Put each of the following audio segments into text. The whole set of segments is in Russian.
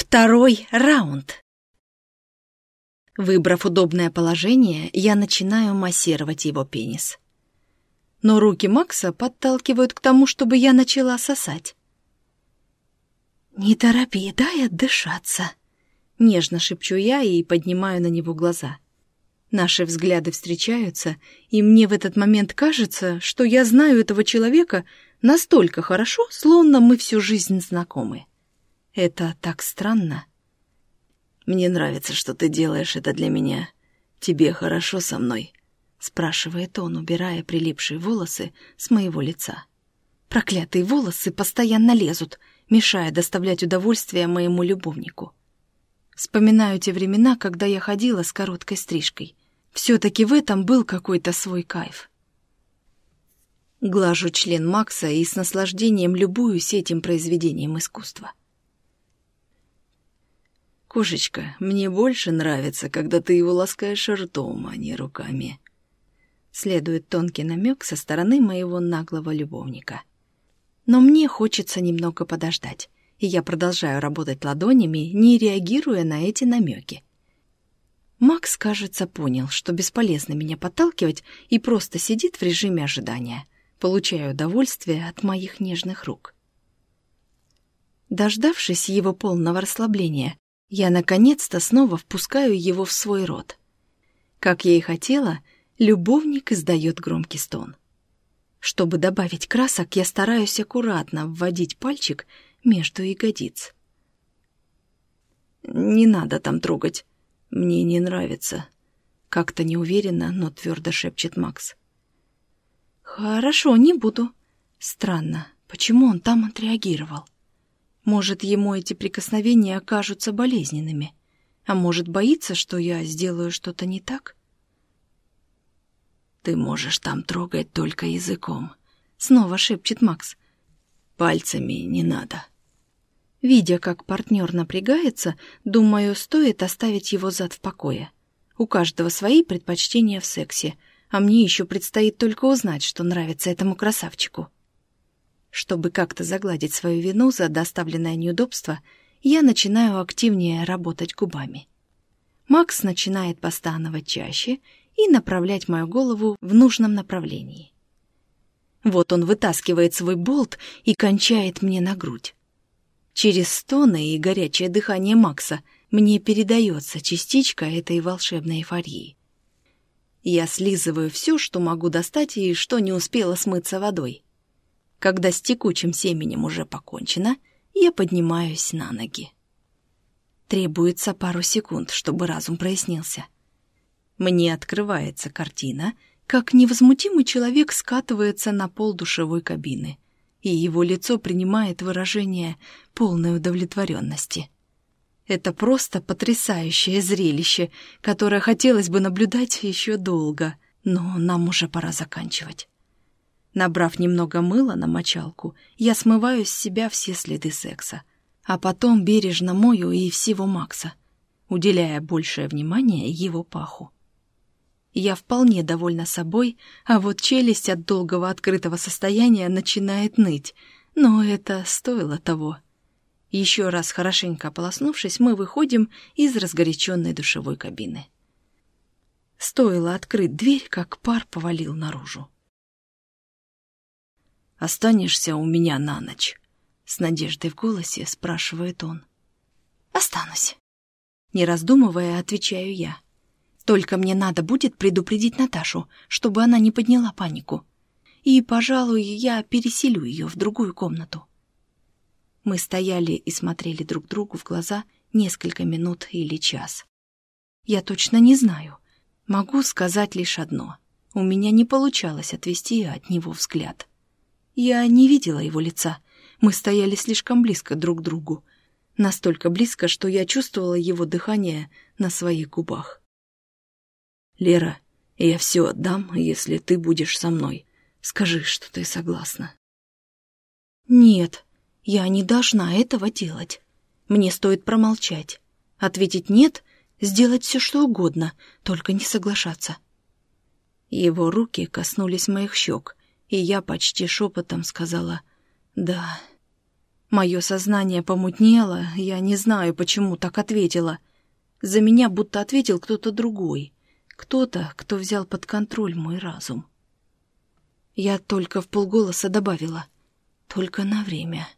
Второй раунд. Выбрав удобное положение, я начинаю массировать его пенис. Но руки Макса подталкивают к тому, чтобы я начала сосать. «Не торопи, дай отдышаться», — нежно шепчу я и поднимаю на него глаза. Наши взгляды встречаются, и мне в этот момент кажется, что я знаю этого человека настолько хорошо, словно мы всю жизнь знакомы. Это так странно. «Мне нравится, что ты делаешь это для меня. Тебе хорошо со мной?» — спрашивает он, убирая прилипшие волосы с моего лица. Проклятые волосы постоянно лезут, мешая доставлять удовольствие моему любовнику. Вспоминаю те времена, когда я ходила с короткой стрижкой. Все-таки в этом был какой-то свой кайф. Глажу член Макса и с наслаждением любуюсь этим произведением искусства. «Кошечка, мне больше нравится, когда ты его ласкаешь ртом, а не руками». Следует тонкий намек со стороны моего наглого любовника. Но мне хочется немного подождать, и я продолжаю работать ладонями, не реагируя на эти намеки. Макс, кажется, понял, что бесполезно меня подталкивать и просто сидит в режиме ожидания, получая удовольствие от моих нежных рук. Дождавшись его полного расслабления, я наконец-то снова впускаю его в свой рот. Как я и хотела, любовник издает громкий стон. Чтобы добавить красок, я стараюсь аккуратно вводить пальчик между ягодиц. «Не надо там трогать. Мне не нравится», — как-то неуверенно, но твердо шепчет Макс. «Хорошо, не буду. Странно, почему он там отреагировал?» Может, ему эти прикосновения окажутся болезненными, а может, боится, что я сделаю что-то не так? «Ты можешь там трогать только языком», — снова шепчет Макс. «Пальцами не надо». Видя, как партнер напрягается, думаю, стоит оставить его зад в покое. У каждого свои предпочтения в сексе, а мне еще предстоит только узнать, что нравится этому красавчику. Чтобы как-то загладить свою вину за доставленное неудобство, я начинаю активнее работать губами. Макс начинает постановать чаще и направлять мою голову в нужном направлении. Вот он вытаскивает свой болт и кончает мне на грудь. Через стоны и горячее дыхание Макса мне передается частичка этой волшебной эйфории. Я слизываю все, что могу достать и что не успела смыться водой. Когда с текучим семенем уже покончено, я поднимаюсь на ноги. Требуется пару секунд, чтобы разум прояснился. Мне открывается картина, как невозмутимый человек скатывается на пол душевой кабины, и его лицо принимает выражение полной удовлетворенности. Это просто потрясающее зрелище, которое хотелось бы наблюдать еще долго, но нам уже пора заканчивать. Набрав немного мыла на мочалку, я смываю с себя все следы секса, а потом бережно мою и всего Макса, уделяя большее внимание его паху. Я вполне довольна собой, а вот челюсть от долгого открытого состояния начинает ныть, но это стоило того. Еще раз хорошенько ополоснувшись, мы выходим из разгоряченной душевой кабины. Стоило открыть дверь, как пар повалил наружу. Останешься у меня на ночь?» С надеждой в голосе спрашивает он. «Останусь». Не раздумывая, отвечаю я. «Только мне надо будет предупредить Наташу, чтобы она не подняла панику. И, пожалуй, я переселю ее в другую комнату». Мы стояли и смотрели друг другу в глаза несколько минут или час. Я точно не знаю. Могу сказать лишь одно. У меня не получалось отвести от него взгляд. Я не видела его лица. Мы стояли слишком близко друг к другу. Настолько близко, что я чувствовала его дыхание на своих губах. «Лера, я все отдам, если ты будешь со мной. Скажи, что ты согласна». «Нет, я не должна этого делать. Мне стоит промолчать. Ответить «нет», сделать все, что угодно, только не соглашаться». Его руки коснулись моих щек, и я почти шепотом сказала «да». Мое сознание помутнело, я не знаю, почему так ответила. За меня будто ответил кто-то другой. Кто-то, кто взял под контроль мой разум. Я только в полголоса добавила. Только на время.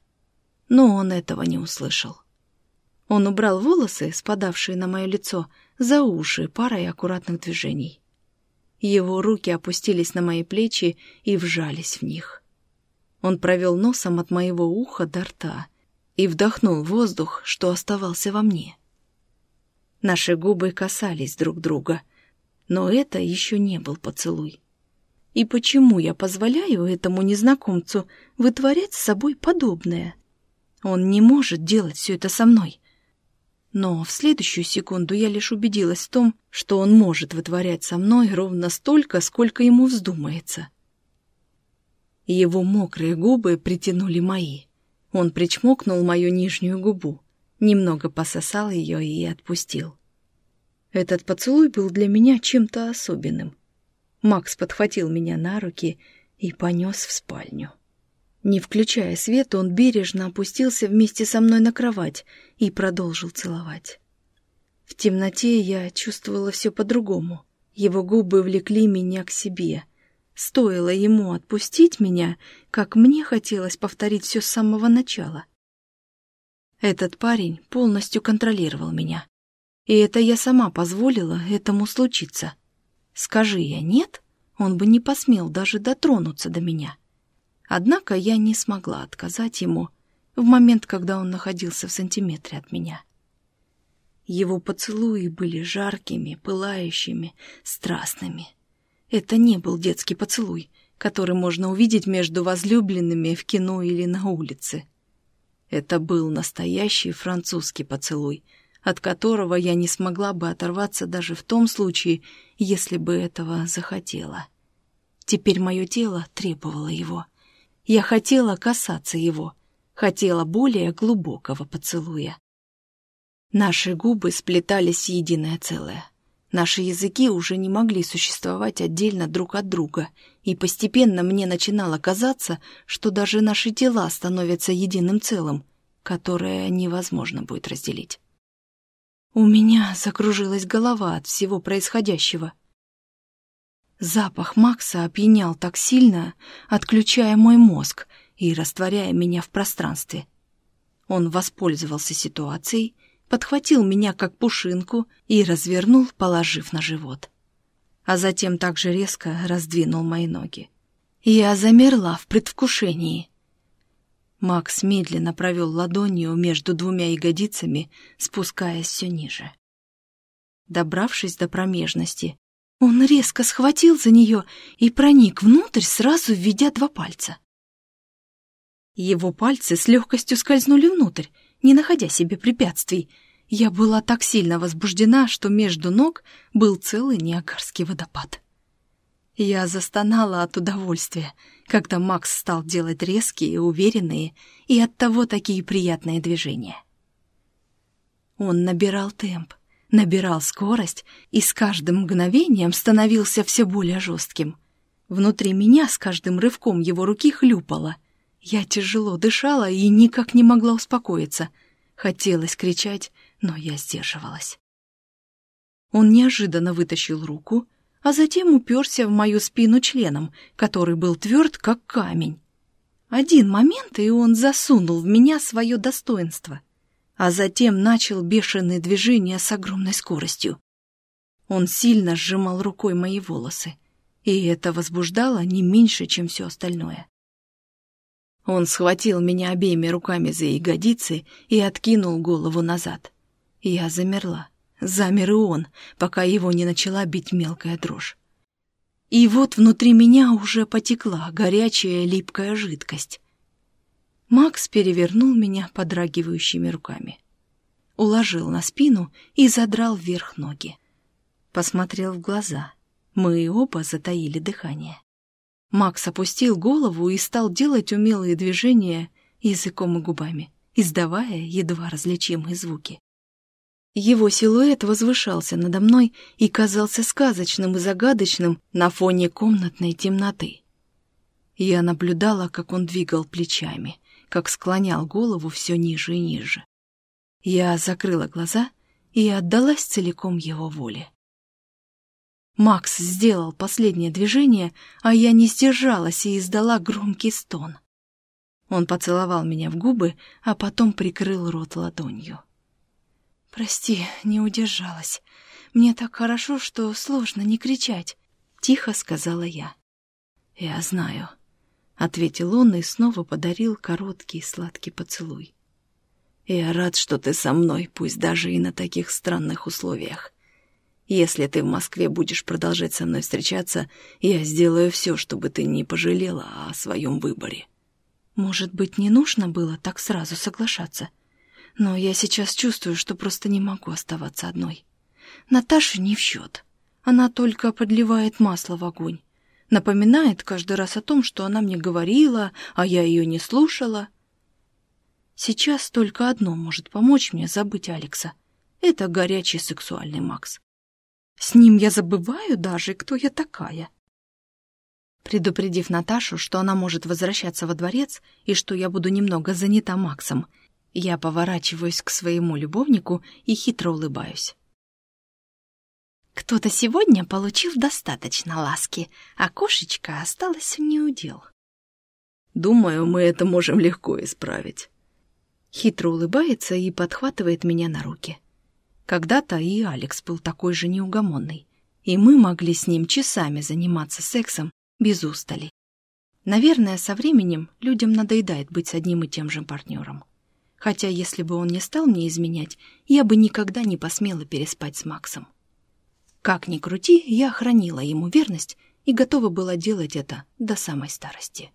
Но он этого не услышал. Он убрал волосы, спадавшие на мое лицо, за уши парой аккуратных движений. Его руки опустились на мои плечи и вжались в них. Он провел носом от моего уха до рта и вдохнул воздух, что оставался во мне. Наши губы касались друг друга, но это еще не был поцелуй. И почему я позволяю этому незнакомцу вытворять с собой подобное? Он не может делать все это со мной. Но в следующую секунду я лишь убедилась в том, что он может вытворять со мной ровно столько, сколько ему вздумается. Его мокрые губы притянули мои. Он причмокнул мою нижнюю губу, немного пососал ее и отпустил. Этот поцелуй был для меня чем-то особенным. Макс подхватил меня на руки и понес в спальню. Не включая свет, он бережно опустился вместе со мной на кровать и продолжил целовать. В темноте я чувствовала все по-другому. Его губы влекли меня к себе. Стоило ему отпустить меня, как мне хотелось повторить все с самого начала. Этот парень полностью контролировал меня. И это я сама позволила этому случиться. Скажи я «нет», он бы не посмел даже дотронуться до меня. Однако я не смогла отказать ему в момент, когда он находился в сантиметре от меня. Его поцелуи были жаркими, пылающими, страстными. Это не был детский поцелуй, который можно увидеть между возлюбленными в кино или на улице. Это был настоящий французский поцелуй, от которого я не смогла бы оторваться даже в том случае, если бы этого захотела. Теперь мое тело требовало его. Я хотела касаться его, хотела более глубокого поцелуя. Наши губы сплетались единое целое. Наши языки уже не могли существовать отдельно друг от друга, и постепенно мне начинало казаться, что даже наши тела становятся единым целым, которое невозможно будет разделить. У меня закружилась голова от всего происходящего. Запах Макса опьянял так сильно, отключая мой мозг и растворяя меня в пространстве. Он воспользовался ситуацией, подхватил меня как пушинку и развернул, положив на живот. А затем также резко раздвинул мои ноги. Я замерла в предвкушении. Макс медленно провел ладонью между двумя ягодицами, спускаясь все ниже. Добравшись до промежности, он резко схватил за нее и проник внутрь, сразу введя два пальца. Его пальцы с легкостью скользнули внутрь, не находя себе препятствий. Я была так сильно возбуждена, что между ног был целый Ниагарский водопад. Я застонала от удовольствия, когда Макс стал делать резкие, уверенные и оттого такие приятные движения. Он набирал темп, набирал скорость и с каждым мгновением становился все более жестким. Внутри меня с каждым рывком его руки хлюпало. Я тяжело дышала и никак не могла успокоиться. Хотелось кричать, но я сдерживалась. Он неожиданно вытащил руку, а затем уперся в мою спину членом, который был тверд, как камень. Один момент, и он засунул в меня свое достоинство — а затем начал бешеные движения с огромной скоростью. Он сильно сжимал рукой мои волосы, и это возбуждало не меньше, чем все остальное. Он схватил меня обеими руками за ягодицы и откинул голову назад. Я замерла. Замер и он, пока его не начала бить мелкая дрожь. И вот внутри меня уже потекла горячая липкая жидкость. Макс перевернул меня подрагивающими руками. Уложил на спину и задрал вверх ноги. Посмотрел в глаза. Мы оба затаили дыхание. Макс опустил голову и стал делать умелые движения языком и губами, издавая едва различимые звуки. Его силуэт возвышался надо мной и казался сказочным и загадочным на фоне комнатной темноты. Я наблюдала, как он двигал плечами, как склонял голову все ниже и ниже. Я закрыла глаза и отдалась целиком его воле. Макс сделал последнее движение, а я не сдержалась и издала громкий стон. Он поцеловал меня в губы, а потом прикрыл рот ладонью. «Прости, не удержалась. Мне так хорошо, что сложно не кричать», — тихо сказала я. «Я знаю», — ответил он и снова подарил короткий сладкий поцелуй. «Я рад, что ты со мной, пусть даже и на таких странных условиях. Если ты в Москве будешь продолжать со мной встречаться, я сделаю все, чтобы ты не пожалела о своем выборе». Может быть, не нужно было так сразу соглашаться? Но я сейчас чувствую, что просто не могу оставаться одной. Наташа не в счет. Она только подливает масло в огонь. Напоминает каждый раз о том, что она мне говорила, а я ее не слушала. Сейчас только одно может помочь мне забыть Алекса. Это горячий сексуальный Макс. С ним я забываю даже, кто я такая. Предупредив Наташу, что она может возвращаться во дворец и что я буду немного занята Максом, я поворачиваюсь к своему любовнику и хитро улыбаюсь. Кто-то сегодня получил достаточно ласки, а кошечка осталась в неудел. Думаю, мы это можем легко исправить. Хитро улыбается и подхватывает меня на руки. Когда-то и Алекс был такой же неугомонный, и мы могли с ним часами заниматься сексом без устали. Наверное, со временем людям надоедает быть с одним и тем же партнером. Хотя, если бы он не стал мне изменять, я бы никогда не посмела переспать с Максом. Как ни крути, я хранила ему верность и готова была делать это до самой старости.